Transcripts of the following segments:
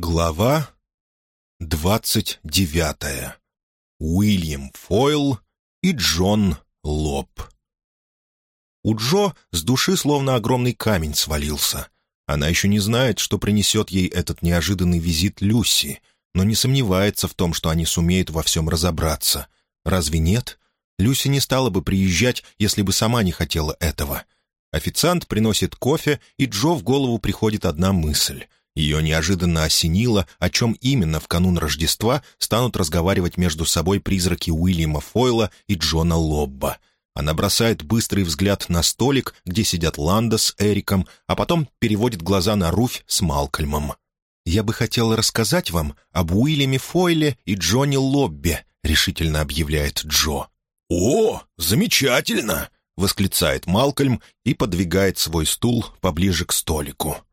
Глава двадцать девятая. Уильям Фойл и Джон Лоб. У Джо с души словно огромный камень свалился. Она еще не знает, что принесет ей этот неожиданный визит Люси, но не сомневается в том, что они сумеют во всем разобраться. Разве нет? Люси не стала бы приезжать, если бы сама не хотела этого. Официант приносит кофе, и Джо в голову приходит одна мысль — ее неожиданно осенило, о чем именно в канун Рождества станут разговаривать между собой призраки Уильяма Фойла и Джона Лобба. Она бросает быстрый взгляд на столик, где сидят Ланда с Эриком, а потом переводит глаза на Руфь с Малкольмом. «Я бы хотела рассказать вам об Уильяме Фойле и Джоне Лоббе», — решительно объявляет Джо. «О, замечательно!» — восклицает Малкольм и подвигает свой стул поближе к столику.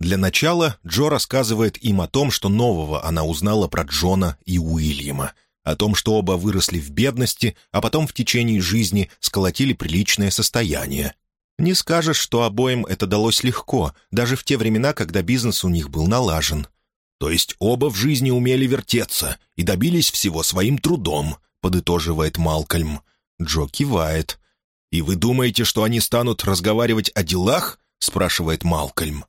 Для начала Джо рассказывает им о том, что нового она узнала про Джона и Уильяма, о том, что оба выросли в бедности, а потом в течение жизни сколотили приличное состояние. Не скажешь, что обоим это далось легко, даже в те времена, когда бизнес у них был налажен. То есть оба в жизни умели вертеться и добились всего своим трудом, подытоживает Малкольм. Джо кивает. «И вы думаете, что они станут разговаривать о делах?» — спрашивает Малкольм.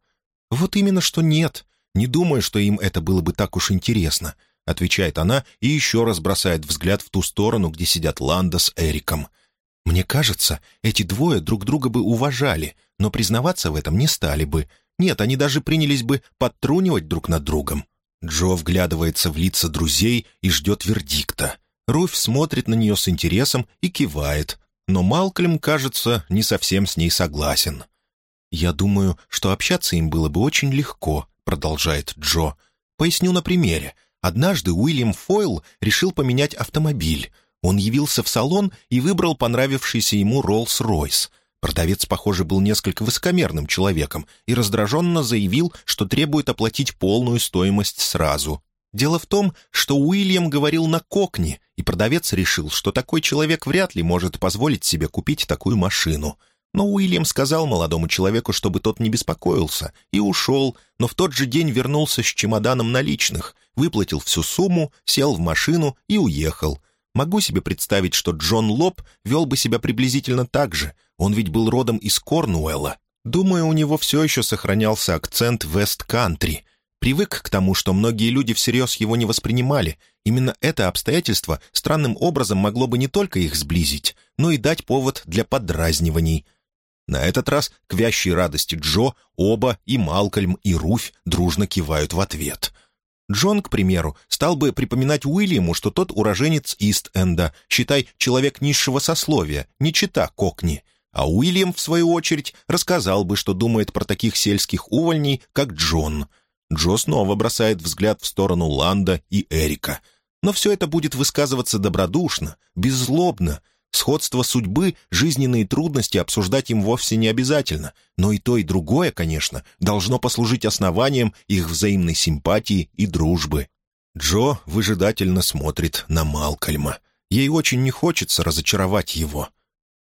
«Вот именно что нет. Не думаю, что им это было бы так уж интересно», — отвечает она и еще раз бросает взгляд в ту сторону, где сидят Ланда с Эриком. «Мне кажется, эти двое друг друга бы уважали, но признаваться в этом не стали бы. Нет, они даже принялись бы подтрунивать друг над другом». Джо вглядывается в лица друзей и ждет вердикта. Руфь смотрит на нее с интересом и кивает, но Малкольм, кажется, не совсем с ней согласен. «Я думаю, что общаться им было бы очень легко», — продолжает Джо. «Поясню на примере. Однажды Уильям Фойл решил поменять автомобиль. Он явился в салон и выбрал понравившийся ему Роллс-Ройс. Продавец, похоже, был несколько высокомерным человеком и раздраженно заявил, что требует оплатить полную стоимость сразу. Дело в том, что Уильям говорил на кокне, и продавец решил, что такой человек вряд ли может позволить себе купить такую машину. Но Уильям сказал молодому человеку, чтобы тот не беспокоился, и ушел, но в тот же день вернулся с чемоданом наличных, выплатил всю сумму, сел в машину и уехал. Могу себе представить, что Джон Лоб вел бы себя приблизительно так же, он ведь был родом из Корнуэлла. Думаю, у него все еще сохранялся акцент Вест-Кантри. Привык к тому, что многие люди всерьез его не воспринимали. Именно это обстоятельство странным образом могло бы не только их сблизить, но и дать повод для подразниваний – на этот раз, к вящей радости Джо, оба, и Малкольм, и Руфь дружно кивают в ответ. Джон, к примеру, стал бы припоминать Уильяму, что тот уроженец Ист-Энда, считай, человек низшего сословия, не чита Кокни. А Уильям, в свою очередь, рассказал бы, что думает про таких сельских увольней, как Джон. Джо снова бросает взгляд в сторону Ланда и Эрика. Но все это будет высказываться добродушно, беззлобно, Сходство судьбы, жизненные трудности обсуждать им вовсе не обязательно, но и то, и другое, конечно, должно послужить основанием их взаимной симпатии и дружбы. Джо выжидательно смотрит на Малкольма. Ей очень не хочется разочаровать его.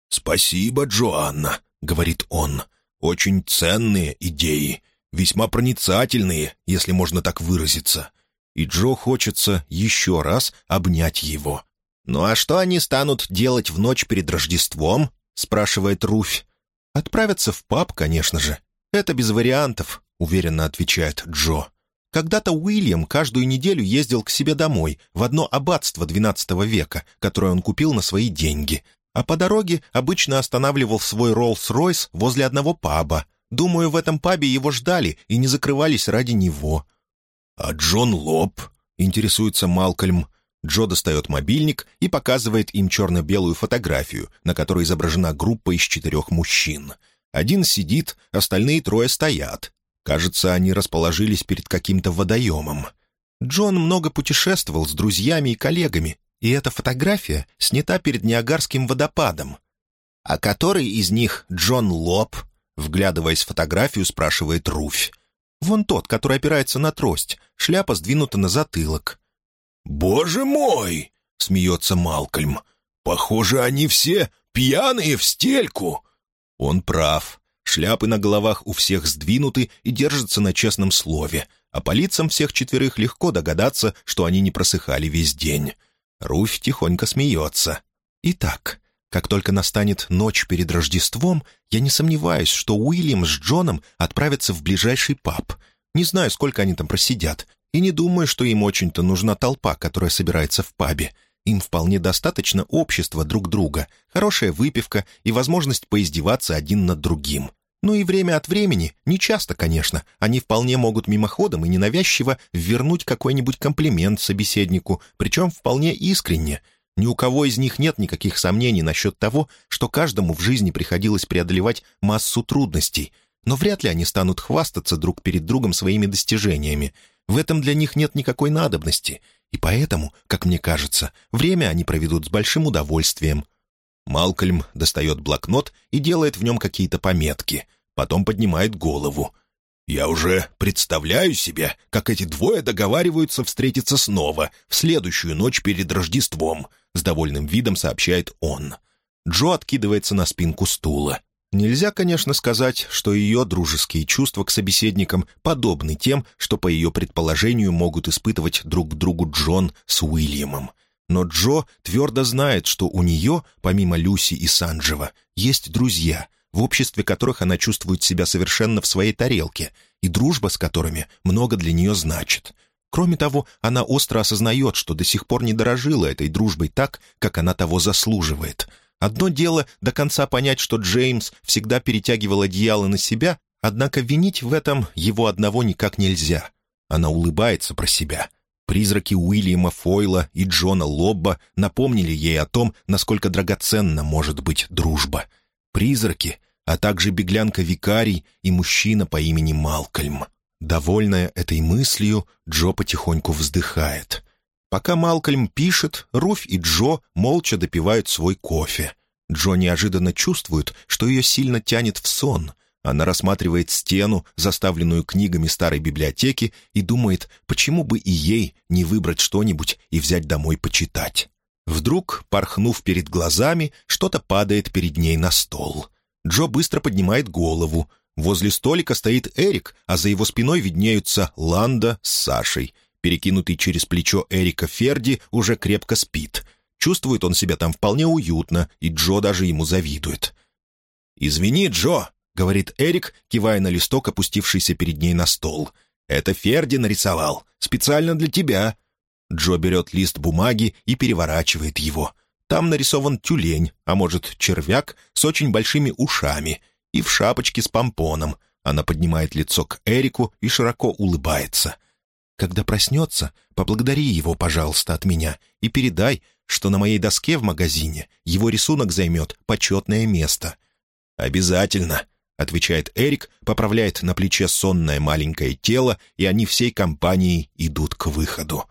«Спасибо, Джоанна», — говорит он. «Очень ценные идеи, весьма проницательные, если можно так выразиться». И Джо хочется еще раз обнять его. «Ну а что они станут делать в ночь перед Рождеством?» — спрашивает Руфь. «Отправятся в паб, конечно же. Это без вариантов», — уверенно отвечает Джо. Когда-то Уильям каждую неделю ездил к себе домой, в одно аббатство XII века, которое он купил на свои деньги. А по дороге обычно останавливал свой Роллс-Ройс возле одного паба. Думаю, в этом пабе его ждали и не закрывались ради него. «А Джон Лоб?» — интересуется Малкольм. Джо достает мобильник и показывает им черно-белую фотографию, на которой изображена группа из четырех мужчин. Один сидит, остальные трое стоят. Кажется, они расположились перед каким-то водоемом. Джон много путешествовал с друзьями и коллегами, и эта фотография снята перед Ниагарским водопадом. «А который из них Джон Лоб?» Вглядываясь в фотографию, спрашивает Руфь. «Вон тот, который опирается на трость, шляпа сдвинута на затылок». «Боже мой!» — смеется Малкольм. «Похоже, они все пьяные в стельку!» Он прав. Шляпы на головах у всех сдвинуты и держатся на честном слове, а по лицам всех четверых легко догадаться, что они не просыхали весь день. Руфь тихонько смеется. «Итак, как только настанет ночь перед Рождеством, я не сомневаюсь, что Уильям с Джоном отправятся в ближайший паб. Не знаю, сколько они там просидят, и не думаю, что им очень-то нужна толпа, которая собирается в пабе. Им вполне достаточно общества друг друга, хорошая выпивка и возможность поиздеваться один над другим. Ну и время от времени, не часто, конечно, они вполне могут мимоходом и ненавязчиво вернуть какой-нибудь комплимент собеседнику, причем вполне искренне. Ни у кого из них нет никаких сомнений насчет того, что каждому в жизни приходилось преодолевать массу трудностей, но вряд ли они станут хвастаться друг перед другом своими достижениями. В этом для них нет никакой надобности, и поэтому, как мне кажется, время они проведут с большим удовольствием. Малкольм достает блокнот и делает в нем какие-то пометки. Потом поднимает голову. «Я уже представляю себе, как эти двое договариваются встретиться снова в следующую ночь перед Рождеством», — с довольным видом сообщает он. Джо откидывается на спинку стула. Нельзя, конечно, сказать, что ее дружеские чувства к собеседникам подобны тем, что, по ее предположению, могут испытывать друг к другу Джон с Уильямом. Но Джо твердо знает, что у нее, помимо Люси и Санджева, есть друзья, в обществе которых она чувствует себя совершенно в своей тарелке, и дружба с которыми много для нее значит. Кроме того, она остро осознает, что до сих пор не дорожила этой дружбой так, как она того заслуживает. Одно дело до конца понять, что Джеймс всегда перетягивал одеяло на себя, однако винить в этом его одного никак нельзя. Она улыбается про себя — Призраки Уильяма Фойла и Джона Лобба напомнили ей о том, насколько драгоценна может быть дружба. Призраки, а также беглянка-викарий и мужчина по имени Малкольм. Довольная этой мыслью, Джо потихоньку вздыхает. Пока Малкольм пишет, Руфь и Джо молча допивают свой кофе. Джо неожиданно чувствует, что ее сильно тянет в сон — она рассматривает стену, заставленную книгами старой библиотеки, и думает, почему бы и ей не выбрать что-нибудь и взять домой почитать. Вдруг, порхнув перед глазами, что-то падает перед ней на стол. Джо быстро поднимает голову. Возле столика стоит Эрик, а за его спиной виднеются Ланда с Сашей. Перекинутый через плечо Эрика Ферди уже крепко спит. Чувствует он себя там вполне уютно, и Джо даже ему завидует. «Извини, Джо», — говорит Эрик, кивая на листок, опустившийся перед ней на стол. «Это Ферди нарисовал. Специально для тебя». Джо берет лист бумаги и переворачивает его. Там нарисован тюлень, а может, червяк с очень большими ушами и в шапочке с помпоном. Она поднимает лицо к Эрику и широко улыбается. «Когда проснется, поблагодари его, пожалуйста, от меня и передай, что на моей доске в магазине его рисунок займет почетное место». «Обязательно», — отвечает Эрик, поправляет на плече сонное маленькое тело, и они всей компанией идут к выходу.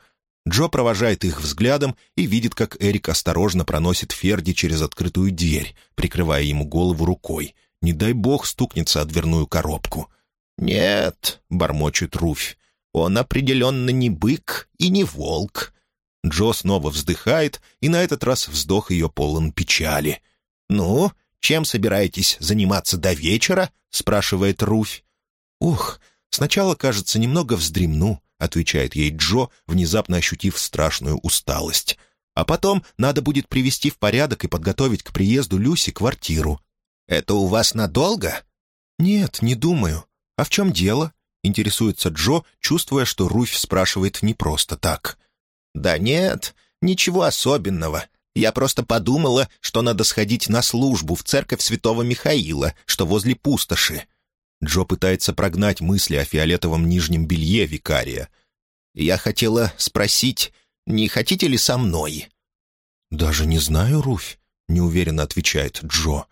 Джо провожает их взглядом и видит, как Эрик осторожно проносит Ферди через открытую дверь, прикрывая ему голову рукой. Не дай бог стукнется о дверную коробку. «Нет», — бормочет Руфь, — «он определенно не бык и не волк». Джо снова вздыхает, и на этот раз вздох ее полон печали. «Ну, «Чем собираетесь заниматься до вечера?» — спрашивает Руфь. «Ух, сначала, кажется, немного вздремну», — отвечает ей Джо, внезапно ощутив страшную усталость. «А потом надо будет привести в порядок и подготовить к приезду Люси квартиру». «Это у вас надолго?» «Нет, не думаю. А в чем дело?» — интересуется Джо, чувствуя, что Руфь спрашивает не просто так. «Да нет, ничего особенного. Я просто подумала, что надо сходить на службу в церковь святого Михаила, что возле пустоши». Джо пытается прогнать мысли о фиолетовом нижнем белье викария. «Я хотела спросить, не хотите ли со мной?» «Даже не знаю, Руфь», — неуверенно отвечает Джо.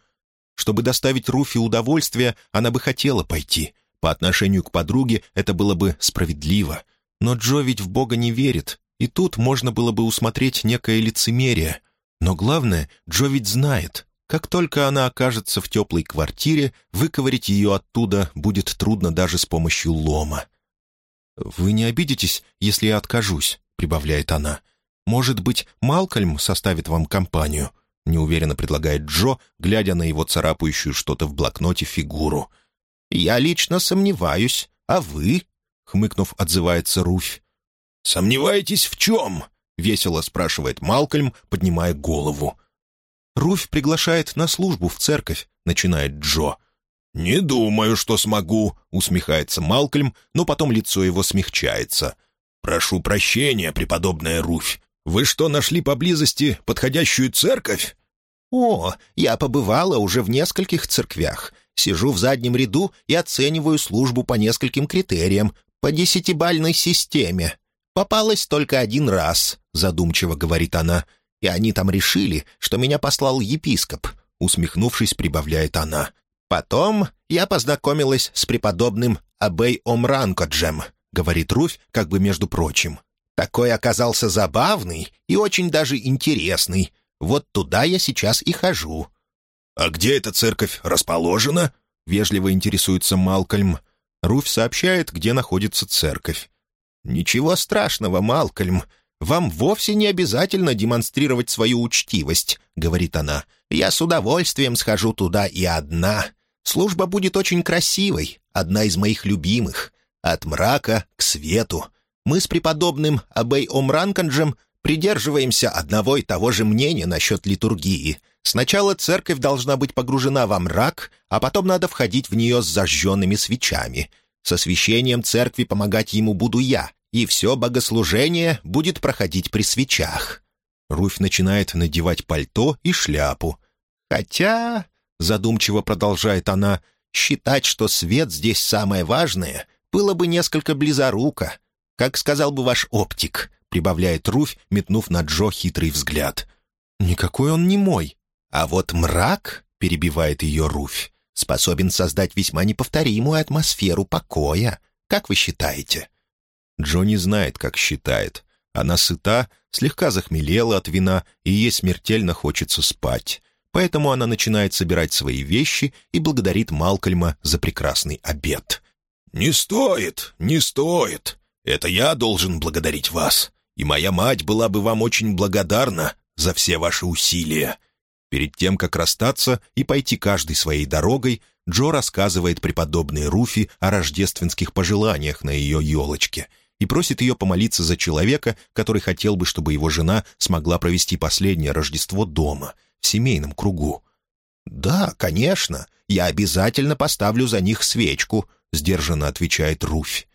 «Чтобы доставить Руфи удовольствие, она бы хотела пойти. По отношению к подруге это было бы справедливо. Но Джо ведь в Бога не верит, и тут можно было бы усмотреть некое лицемерие. Но главное, Джо ведь знает, как только она окажется в теплой квартире, выковырить ее оттуда будет трудно даже с помощью лома. «Вы не обидитесь, если я откажусь», — прибавляет она. «Может быть, Малкольм составит вам компанию?» — неуверенно предлагает Джо, глядя на его царапающую что-то в блокноте фигуру. «Я лично сомневаюсь. А вы?» хмыкнув, отзывается Руфь. «Сомневаетесь в чем?» — весело спрашивает Малкольм, поднимая голову. «Руфь приглашает на службу в церковь», — начинает Джо. «Не думаю, что смогу», — усмехается Малкольм, но потом лицо его смягчается. «Прошу прощения, преподобная Руфь. Вы что, нашли поблизости подходящую церковь?» «О, я побывала уже в нескольких церквях. Сижу в заднем ряду и оцениваю службу по нескольким критериям, по десятибальной системе. Попалась только один раз», — задумчиво говорит она. «И они там решили, что меня послал епископ», — усмехнувшись, прибавляет она. «Потом я познакомилась с преподобным Абей Омранкоджем», — говорит Руфь, как бы между прочим. «Такой оказался забавный и очень даже интересный. Вот туда я сейчас и хожу». «А где эта церковь расположена?» — вежливо интересуется Малкольм. Руфь сообщает, где находится церковь. «Ничего страшного, Малкольм. Вам вовсе не обязательно демонстрировать свою учтивость», — говорит она. «Я с удовольствием схожу туда и одна. Служба будет очень красивой, одна из моих любимых. От мрака к свету. Мы с преподобным Абей Омранканджем придерживаемся одного и того же мнения насчет литургии. Сначала церковь должна быть погружена во мрак, а потом надо входить в нее с зажженными свечами. С освещением церкви помогать ему буду я, и все богослужение будет проходить при свечах». Руфь начинает надевать пальто и шляпу. «Хотя...» — задумчиво продолжает она — считать, что свет здесь самое важное, было бы несколько близоруко. Как сказал бы ваш оптик, прибавляет Руфь, метнув на Джо хитрый взгляд. «Никакой он не мой». «А вот мрак», — перебивает ее Руфь, «способен создать весьма неповторимую атмосферу покоя. Как вы считаете?» Джо не знает, как считает. Она сыта, слегка захмелела от вина, и ей смертельно хочется спать. Поэтому она начинает собирать свои вещи и благодарит Малкольма за прекрасный обед. «Не стоит, не стоит. Это я должен благодарить вас и моя мать была бы вам очень благодарна за все ваши усилия». Перед тем, как расстаться и пойти каждой своей дорогой, Джо рассказывает преподобной Руфи о рождественских пожеланиях на ее елочке и просит ее помолиться за человека, который хотел бы, чтобы его жена смогла провести последнее Рождество дома, в семейном кругу. «Да, конечно, я обязательно поставлю за них свечку», — сдержанно отвечает Руфь.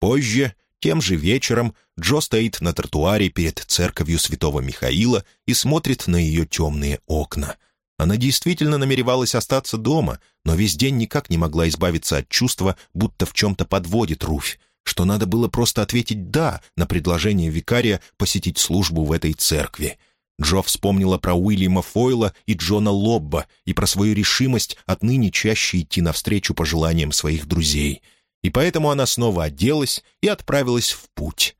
Позже тем же вечером Джо стоит на тротуаре перед церковью святого Михаила и смотрит на ее темные окна. Она действительно намеревалась остаться дома, но весь день никак не могла избавиться от чувства, будто в чем-то подводит Руфь, что надо было просто ответить «да» на предложение викария посетить службу в этой церкви. Джо вспомнила про Уильяма Фойла и Джона Лобба и про свою решимость отныне чаще идти навстречу пожеланиям своих друзей — и поэтому она снова оделась и отправилась в путь.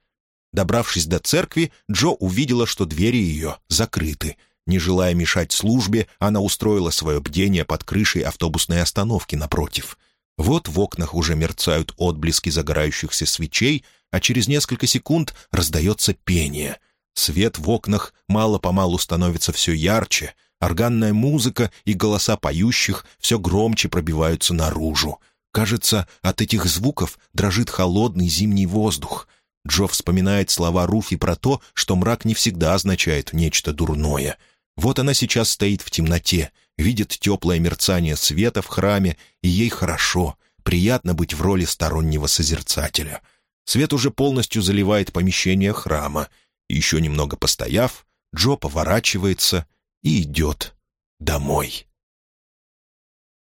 Добравшись до церкви, Джо увидела, что двери ее закрыты. Не желая мешать службе, она устроила свое бдение под крышей автобусной остановки напротив. Вот в окнах уже мерцают отблески загорающихся свечей, а через несколько секунд раздается пение. Свет в окнах мало-помалу становится все ярче, органная музыка и голоса поющих все громче пробиваются наружу. Кажется, от этих звуков дрожит холодный зимний воздух. Джо вспоминает слова Руфи про то, что мрак не всегда означает нечто дурное. Вот она сейчас стоит в темноте, видит теплое мерцание света в храме, и ей хорошо, приятно быть в роли стороннего созерцателя. Свет уже полностью заливает помещение храма. еще немного постояв, Джо поворачивается и идет домой.